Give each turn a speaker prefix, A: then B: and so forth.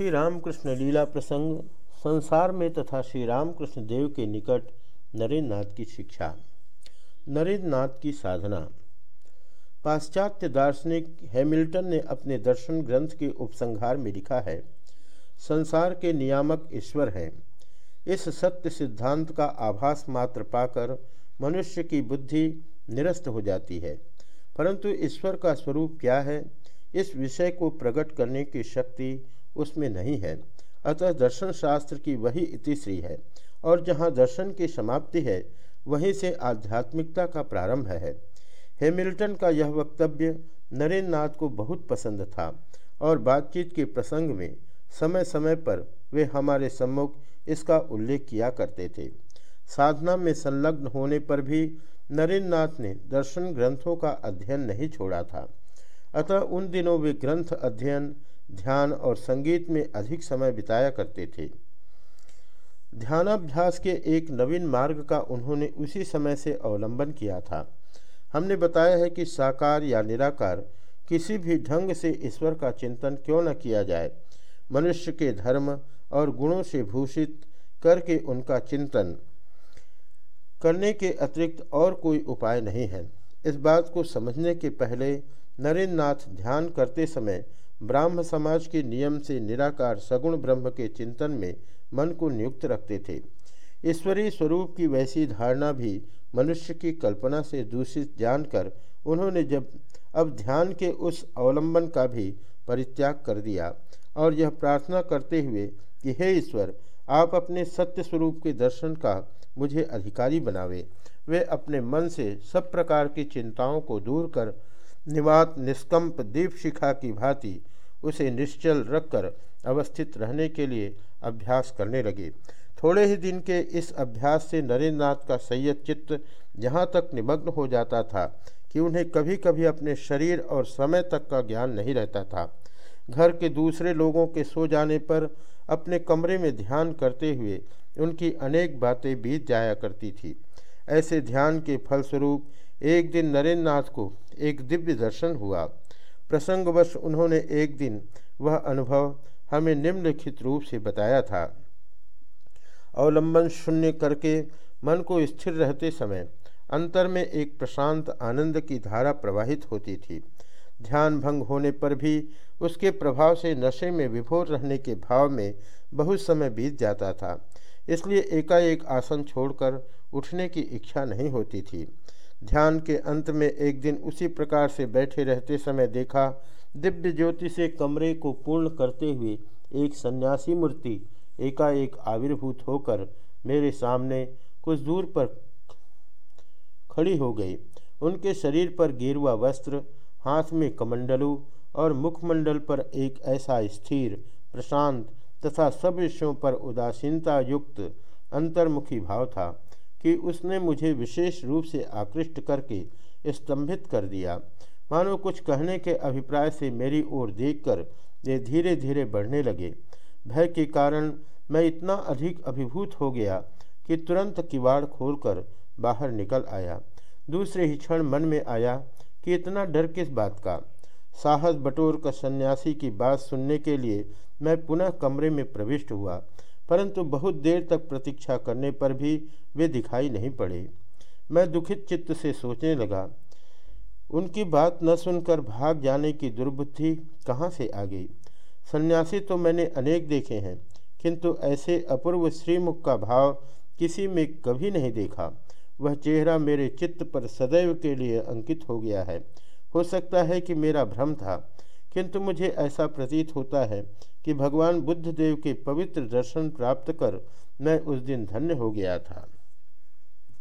A: श्री रामकृष्ण लीला प्रसंग, संसार में तथा श्री रामकृष्ण देव के निकट नरेंद्र नाथ की शिक्षा। नरेंद्र नाथ की साधना। पाश्चात्य दार्शनिक हैमिल्टन ने अपने दर्शन ग्रंथ के उपसंहार में लिखा है, संसार के नियामक ईश्वर हैं। इस सत्य सिद्धांत का आभास मात्र पाकर मनुष्य की बुद्धि निरस्त हो जाती है। परंतु ईश्वर का स्वरूप क्या है, इस विषय को प्रकट करने की शक्ति उसमें नहीं है। अतः दर्शन शास्त्र की वही इतिश्री है। और जहाँ दर्शन की समाप्ति है, वहीं से आध्यात्मिकता का प्रारंभ है। हेमिल्टन का यह वक्तव्य नरेंद्र नाथ को बहुत पसंद था और बातचीत के प्रसंग में समय समय पर वे हमारे सम्मुख इसका उल्लेख किया करते थे। साधना में संलग्न होने पर भी नरेंद्र नाथ ने दर्शन ग्रंथों का अध्ययन नहीं छोड़ा था। अतः उन दिनों वे ग्रंथ अध्ययन ध्यान और संगीत में अधिक समय बिताया करते थे। ध्यानाभ्यास के एक नवीन मार्ग का उन्होंने उसी समय से अवलंबन किया था। हमने बताया है कि साकार या निराकार किसी भी ढंग से ईश्वर का चिंतन क्यों न किया जाए। मनुष्य के धर्म और गुणों से भूषित करके उनका चिंतन करने के अतिरिक्त और कोई उपाय नहीं है। इस बात को समझने के पहले नरेंद्र नाथ ध्यान करते समय ब्राह्म समाज के नियम से निराकार सगुण ब्रह्म के चिंतन में मन को नियुक्त रखते थे। ईश्वरीय स्वरूप की वैसी धारणा भी मनुष्य की कल्पना से दूषित जानकर उन्होंने जब, अब ध्यान के उस अवलंबन का भी परित्याग कर दिया और यह प्रार्थना करते हुए कि, हे ईश्वर, आप अपने सत्य स्वरूप के दर्शन का मुझे अधिकारी बनावे। वे अपने मन से सब प्रकार की चिंताओं को दूर कर, निवात निष्कंप दीप शिखा की भांति उसे निश्चल रखकर अवस्थित रहने के लिए अभ्यास करने लगे। थोड़े ही दिन के इस अभ्यास से नरेंद्र नाथ का संयत चित्त जहाँ तक निमग्न हो जाता था कि उन्हें कभी कभी अपने शरीर और समय तक का ज्ञान नहीं रहता था। घर के दूसरे लोगों के सो जाने पर अपने कमरे में ध्यान करते हुए उनकी अनेक बातें बीत जाया करती थी। ऐसे ध्यान के फलस्वरूप एक दिन नरेंद्र नाथ को एक दिव्य दर्शन हुआ। प्रसंगवश उन्होंने एक दिन वह अनुभव हमें निम्नलिखित रूप से बताया था। अवलंबन शून्य करके मन को स्थिर रहते समय अंतर में एक प्रशांत आनंद की धारा प्रवाहित होती थी। ध्यान भंग होने पर भी उसके प्रभाव से नशे में विभोर रहने के भाव में बहुत समय बीत जाता था, इसलिए एकाएक आसन छोड़कर उठने की इच्छा नहीं होती थी। ध्यान के अंत में एक दिन उसी प्रकार से बैठे रहते समय देखा, दिव्य ज्योति से कमरे को पूर्ण करते हुए एक सन्यासी मूर्ति एकाएक आविर्भूत होकर मेरे सामने कुछ दूर पर खड़ी हो गई। उनके शरीर पर गेरुआ वस्त्र, हाथ में कमंडलू और मुखमंडल पर एक ऐसा स्थिर, प्रशांत तथा सब विषयों पर उदासीनता युक्त अंतर्मुखी भाव था। कि उसने मुझे विशेष रूप से आकृष्ट करके स्तंभित कर दिया। मानो कुछ कहने के अभिप्राय से मेरी ओर देखकर वे धीरे धीरे बढ़ने लगे। भय के कारण मैं इतना अधिक अभिभूत हो गया कि तुरंत किवाड़ खोलकर बाहर निकल आया। दूसरे ही क्षण मन में आया कि इतना डर किस बात का? साहस बटोर का सन्यासी की बात सुनने के लिए मैं पुनः कमरे में प्रविष्ट हुआ। परंतु बहुत देर तक प्रतीक्षा करने पर भी वे दिखाई नहीं पड़े। मैं दुखित चित्त से सोचने लगा, उनकी बात न सुनकर भाग जाने की दुर्बुद्धि कहाँ से आ गई? सन्यासी तो मैंने अनेक देखे हैं, किंतु ऐसे अपूर्व श्रीमुख का भाव किसी में कभी नहीं देखा। वह चेहरा मेरे चित्त पर सदैव के लिए अंकित हो गया है। हो सकता है कि मेरा भ्रम था किंतु मुझे ऐसा प्रतीत होता है कि भगवान बुद्ध देव के पवित्र दर्शन प्राप्त कर मैं उस दिन धन्य हो गया था।